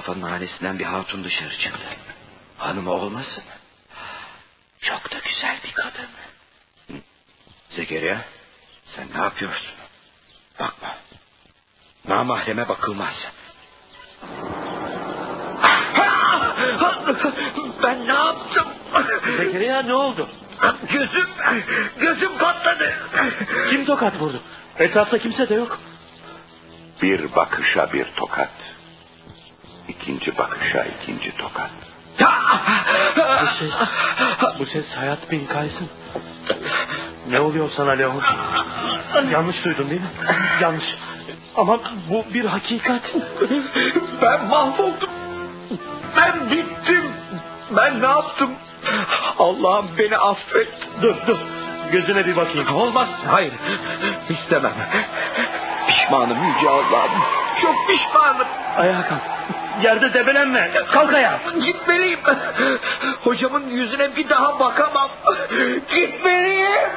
Mustafa'nın hanesinden bir hatun dışarı çıktı. Hanımı olmasın? Çok da güzel bir kadın. Zekeriya sen ne yapıyorsun? Bakma. Namahreme bakılmaz. Ben ne yaptım? Zekeriya ne oldu? Gözüm, gözüm patladı. Kim tokat vurdu? Etrafta kimse de yok. Bir bakışa bir tokat. İkinci bakışa ikinci tokat. Bu ses, bu ses Hayat bin Kays'ın. Ne oluyor sana Leon? Yanlış duydun değil mi? Yanlış. Ama bu bir hakikat. Ben mahvoldum. Ben bittim. Ben ne yaptım? Allah'ım beni affet. Dur dur. Gözüne bir bakayım. Olmaz. Hayır. İstemem. Pişmanım Yüce Allah'ım. Çok pişmanım. Ayağa kalk. Yerde debelenme. Kalk ayağa. Gitmeliyim. Hocamın yüzüne bir daha bakamam. Gitmeliyim.